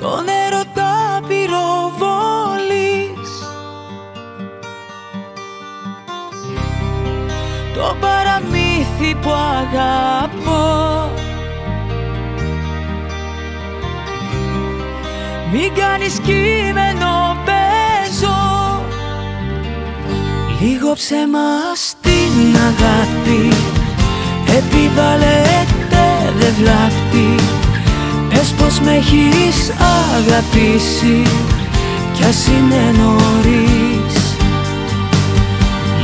Το νερό τα πυροβολείς Το παραμύθι που αγαπώ. Μην κάνεις κείμενο παίζω. Λίγο ψέμα στην αγάπη. Επιβάλλεται δεν βλάπτει Πες πως με έχεις αγαπήσει Κι ας είναι νωρίς.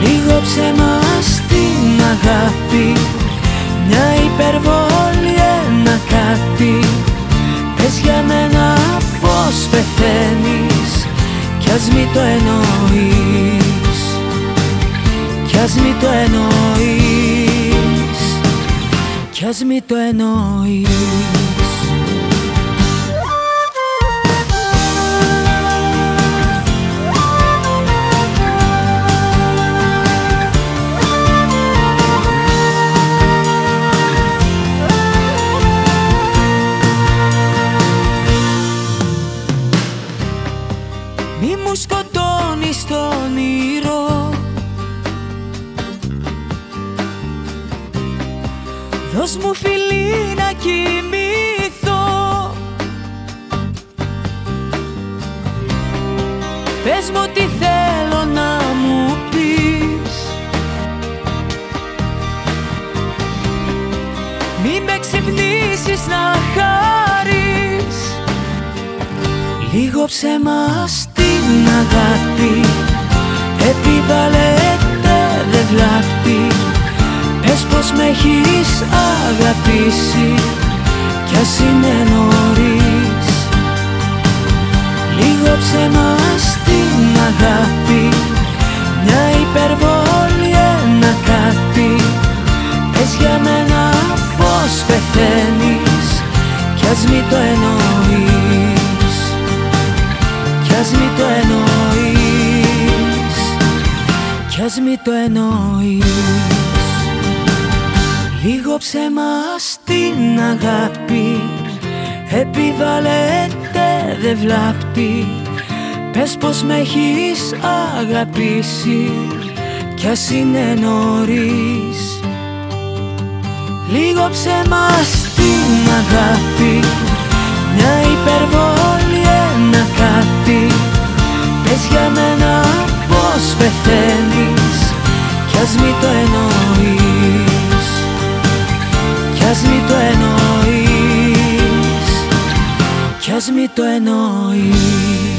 Λίγο ψέμα στην αγάπη Μια υπερβόλη ένα κάτι. Πες για μένα πως πεθαίνεις Κι ας μη το εννοείς. Κι ας μη το εννοείς Κι ας μη το εννοείς Δώσ' μου φιλί να κοιμηθώ; Πες μου τι θέλω να μου πεις. Μη με ξυπνήσεις να χαρείς Λίγο ψέμα στην αγάπη. Επιβάλλεται δεν βλάπτει Πες πως με έχεις αγαπήσει Κι ας είναι νωρίς. Λίγο ψέμα στην αγάπη Μια υπερβόλη ένα κάτι. Πες για μένα πως πεθαίνεις Κι ας μη το εννοείς. Κι ας μη το εννοείς. Κι ας μη το εννοείς Λίγο ψέμα στην αγάπη. Επιβάλλεται δεν βλάπτει. Πες πως με έχεις αγαπήσει Κι ας είναι νωρίς. Λίγο ψέμα στην αγάπη. Μια υπερβόλη ένα κάτι. Πες για μένα πως πεθαίνεις. Κι ας μη το εννοείς Κι ας μη το εννοείς. Κι ας μη το εννοείς